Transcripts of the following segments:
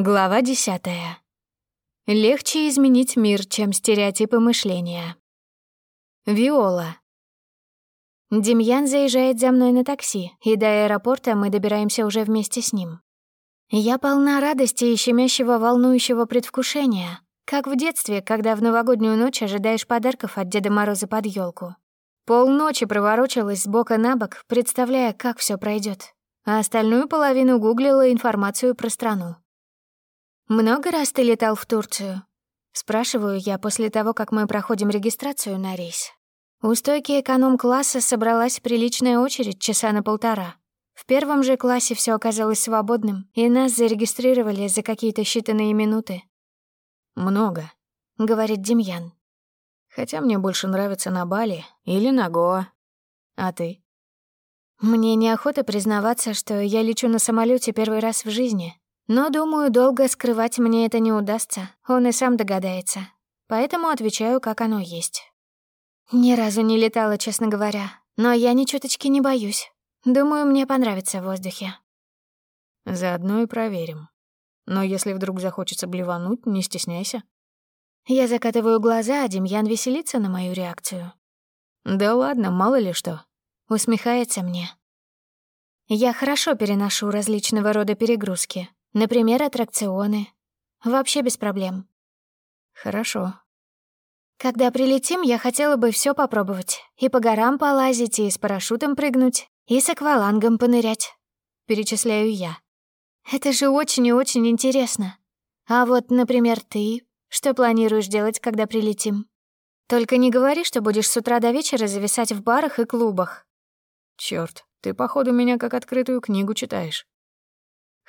Глава десятая. Легче изменить мир, чем стереотипы мышления. Виола. Демьян заезжает за мной на такси, и до аэропорта мы добираемся уже вместе с ним. Я полна радости и щемящего волнующего предвкушения, как в детстве, когда в новогоднюю ночь ожидаешь подарков от Деда Мороза под елку. Полночи проворочилась с бока на бок, представляя, как все пройдет, а остальную половину гуглила информацию про страну. «Много раз ты летал в Турцию?» Спрашиваю я после того, как мы проходим регистрацию на рейс. У стойки эконом-класса собралась приличная очередь часа на полтора. В первом же классе все оказалось свободным, и нас зарегистрировали за какие-то считанные минуты. «Много», — говорит Демьян. «Хотя мне больше нравится на Бали или на Гоа. А ты?» Мне неохота признаваться, что я лечу на самолете первый раз в жизни, но, думаю, долго скрывать мне это не удастся, он и сам догадается. Поэтому отвечаю, как оно есть. Ни разу не летала, честно говоря, но я ни чуточки не боюсь. Думаю, мне понравится в воздухе. Заодно и проверим. Но если вдруг захочется блевануть, не стесняйся. Я закатываю глаза, а Демьян веселится на мою реакцию. Да ладно, мало ли что. Усмехается мне. Я хорошо переношу различного рода перегрузки, Например, аттракционы. Вообще без проблем. Хорошо. Когда прилетим, я хотела бы все попробовать. И по горам полазить, и с парашютом прыгнуть, и с аквалангом понырять. Перечисляю я. Это же очень и очень интересно. А вот, например, ты, что планируешь делать, когда прилетим? Только не говори, что будешь с утра до вечера зависать в барах и клубах. Чёрт, ты, походу, меня как открытую книгу читаешь.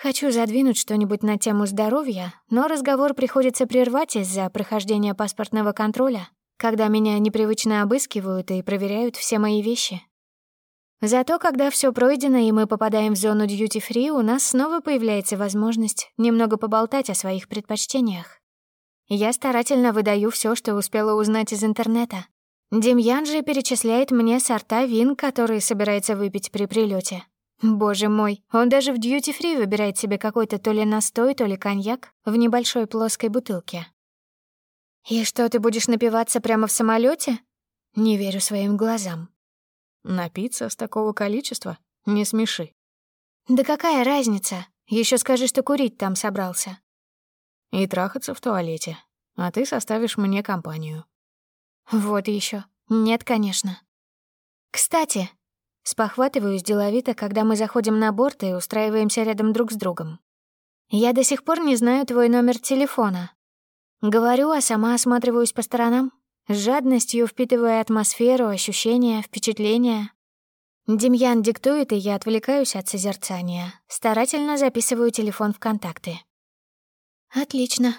Хочу задвинуть что-нибудь на тему здоровья, но разговор приходится прервать из-за прохождения паспортного контроля, когда меня непривычно обыскивают и проверяют все мои вещи. Зато когда все пройдено и мы попадаем в зону дьюти-фри, у нас снова появляется возможность немного поболтать о своих предпочтениях. Я старательно выдаю все, что успела узнать из интернета. Демьян же перечисляет мне сорта вин, которые собирается выпить при прилете. Боже мой, он даже в дьюти-фри выбирает себе какой-то то ли настой, то ли коньяк в небольшой плоской бутылке. «И что, ты будешь напиваться прямо в самолете? Не верю своим глазам. «Напиться с такого количества? Не смеши». «Да какая разница? Еще скажи, что курить там собрался». «И трахаться в туалете. А ты составишь мне компанию». «Вот еще. Нет, конечно». «Кстати, Спохватываюсь деловито, когда мы заходим на борт и устраиваемся рядом друг с другом. «Я до сих пор не знаю твой номер телефона». Говорю, а сама осматриваюсь по сторонам, с жадностью впитывая атмосферу, ощущения, впечатления. Демьян диктует, и я отвлекаюсь от созерцания. Старательно записываю телефон в контакты. «Отлично».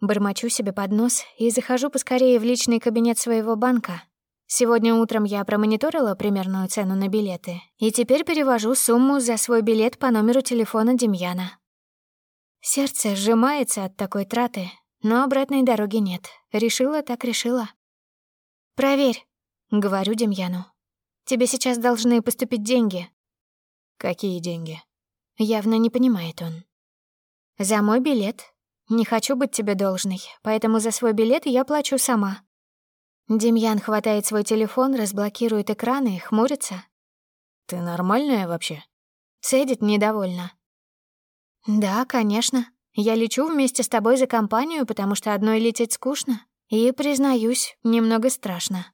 Бормочу себе под нос и захожу поскорее в личный кабинет своего банка, Сегодня утром я промониторила примерную цену на билеты и теперь перевожу сумму за свой билет по номеру телефона Демьяна. Сердце сжимается от такой траты, но обратной дороги нет. Решила, так решила. «Проверь», — говорю Демьяну. «Тебе сейчас должны поступить деньги». «Какие деньги?» Явно не понимает он. «За мой билет. Не хочу быть тебе должной, поэтому за свой билет я плачу сама. Демьян хватает свой телефон, разблокирует экран и хмурится. «Ты нормальная вообще?» Цедит недовольно. «Да, конечно. Я лечу вместе с тобой за компанию, потому что одной лететь скучно. И, признаюсь, немного страшно.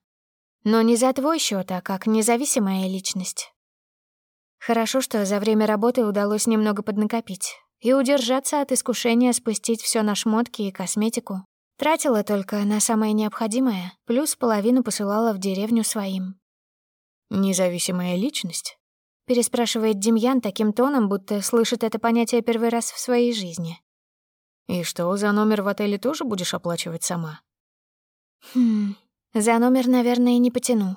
Но не за твой счет, а как независимая личность. Хорошо, что за время работы удалось немного поднакопить и удержаться от искушения спустить все на шмотки и косметику. Тратила только на самое необходимое, плюс половину посылала в деревню своим. «Независимая личность?» — переспрашивает Демьян таким тоном, будто слышит это понятие первый раз в своей жизни. «И что, за номер в отеле тоже будешь оплачивать сама?» «Хм, за номер, наверное, не потяну.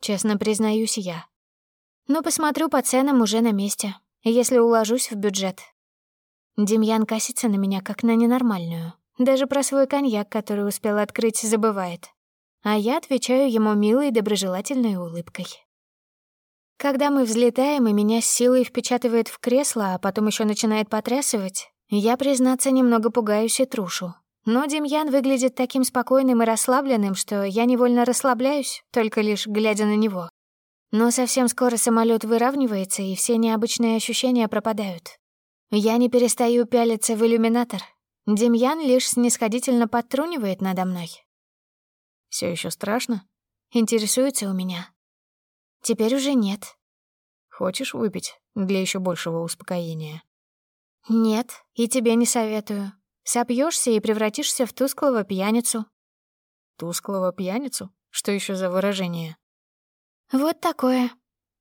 Честно признаюсь я. Но посмотрю по ценам уже на месте, если уложусь в бюджет». Демьян косится на меня, как на ненормальную. Даже про свой коньяк, который успел открыть, забывает. А я отвечаю ему милой доброжелательной улыбкой. Когда мы взлетаем, и меня с силой впечатывает в кресло, а потом еще начинает потрясывать, Я, признаться, немного пугаюсь трушу. Но Демьян выглядит таким спокойным и расслабленным, что я невольно расслабляюсь, только лишь глядя на него. Но совсем скоро самолет выравнивается, и все необычные ощущения пропадают. Я не перестаю пялиться в иллюминатор. Демьян лишь снисходительно подтрунивает надо мной. Все еще страшно?» Интересуется у меня. Теперь уже нет. Хочешь выпить для еще большего успокоения? Нет, и тебе не советую. Сопьешься и превратишься в тусклого пьяницу. Тусклого пьяницу? Что еще за выражение? Вот такое.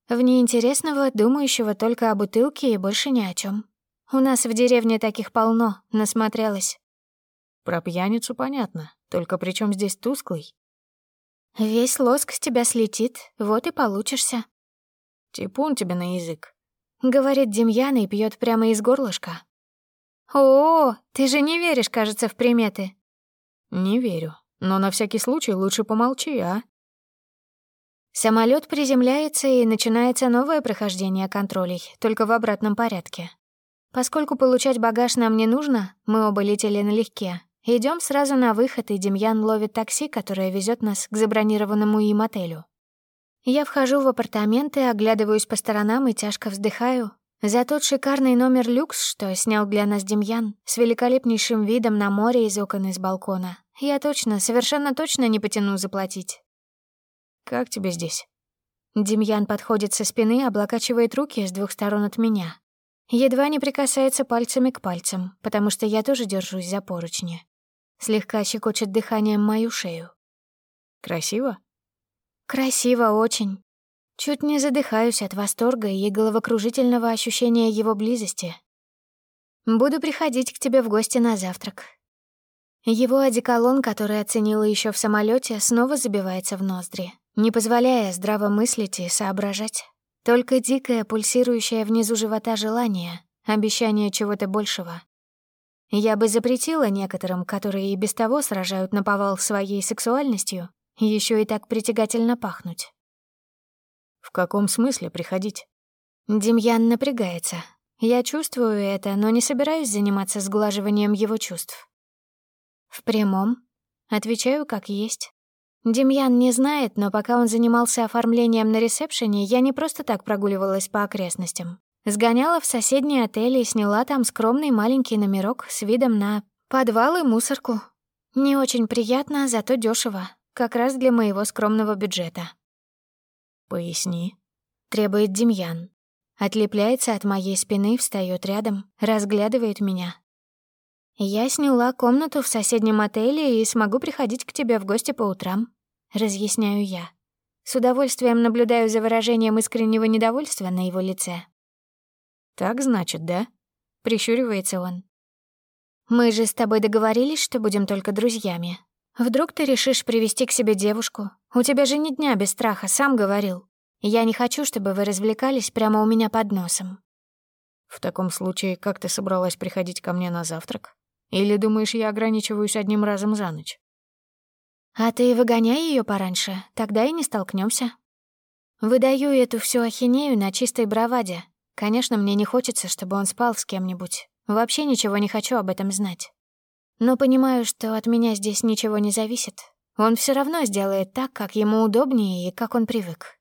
В неинтересного, думающего только о бутылке и больше ни о чем. У нас в деревне таких полно, насмотрелась. Про пьяницу понятно, только при чем здесь тусклый? Весь лоск с тебя слетит, вот и получишься. Типун тебе на язык. Говорит Демьян и пьет прямо из горлышка. О, ты же не веришь, кажется, в приметы. Не верю, но на всякий случай лучше помолчи, а? Самолет приземляется и начинается новое прохождение контролей, только в обратном порядке. Поскольку получать багаж нам не нужно, мы оба летели налегке, Идем сразу на выход, и Демьян ловит такси, которое везет нас к забронированному им отелю. Я вхожу в апартаменты, оглядываюсь по сторонам и тяжко вздыхаю. За тот шикарный номер люкс, что снял для нас Демьян, с великолепнейшим видом на море из окон из балкона, я точно, совершенно точно не потяну заплатить. «Как тебе здесь?» Демьян подходит со спины, облокачивает руки с двух сторон от меня. Едва не прикасается пальцами к пальцам, потому что я тоже держусь за поручни слегка щекочет дыханием мою шею. «Красиво?» «Красиво очень. Чуть не задыхаюсь от восторга и головокружительного ощущения его близости. Буду приходить к тебе в гости на завтрак». Его одеколон, который оценила еще в самолете, снова забивается в ноздри, не позволяя здраво мыслить и соображать. Только дикое, пульсирующее внизу живота желание, обещание чего-то большего. Я бы запретила некоторым, которые и без того сражают на повал своей сексуальностью, еще и так притягательно пахнуть. В каком смысле приходить? Демьян напрягается. Я чувствую это, но не собираюсь заниматься сглаживанием его чувств. В прямом. Отвечаю как есть. Демьян не знает, но пока он занимался оформлением на ресепшене, я не просто так прогуливалась по окрестностям. Сгоняла в соседний отель и сняла там скромный маленький номерок с видом на подвал и мусорку. Не очень приятно, зато дешево, как раз для моего скромного бюджета. «Поясни», — требует Демьян. Отлепляется от моей спины, встает рядом, разглядывает меня. «Я сняла комнату в соседнем отеле и смогу приходить к тебе в гости по утрам», — разъясняю я. С удовольствием наблюдаю за выражением искреннего недовольства на его лице. «Так, значит, да?» — прищуривается он. «Мы же с тобой договорились, что будем только друзьями. Вдруг ты решишь привести к себе девушку? У тебя же ни дня без страха, сам говорил. Я не хочу, чтобы вы развлекались прямо у меня под носом». «В таком случае, как ты собралась приходить ко мне на завтрак? Или думаешь, я ограничиваюсь одним разом за ночь?» «А ты выгоняй ее пораньше, тогда и не столкнемся. Выдаю эту всю ахинею на чистой браваде, Конечно, мне не хочется, чтобы он спал с кем-нибудь. Вообще ничего не хочу об этом знать. Но понимаю, что от меня здесь ничего не зависит. Он все равно сделает так, как ему удобнее и как он привык.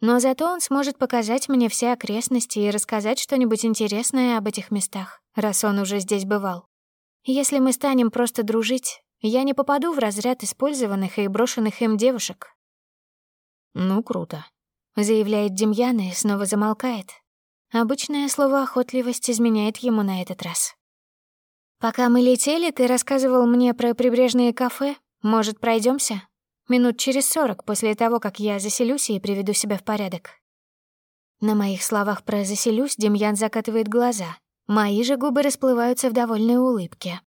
Но зато он сможет показать мне все окрестности и рассказать что-нибудь интересное об этих местах, раз он уже здесь бывал. Если мы станем просто дружить, я не попаду в разряд использованных и брошенных им девушек. «Ну, круто», — заявляет Демьян и снова замолкает, Обычное слово «охотливость» изменяет ему на этот раз. «Пока мы летели, ты рассказывал мне про прибрежные кафе. Может, пройдемся? Минут через сорок после того, как я заселюсь и приведу себя в порядок». На моих словах про «заселюсь» Демьян закатывает глаза. Мои же губы расплываются в довольной улыбке.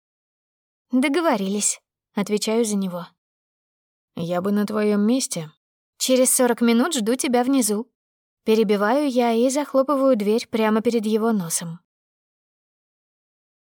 «Договорились», — отвечаю за него. «Я бы на твоем месте». «Через сорок минут жду тебя внизу», Перебиваю я и захлопываю дверь прямо перед его носом.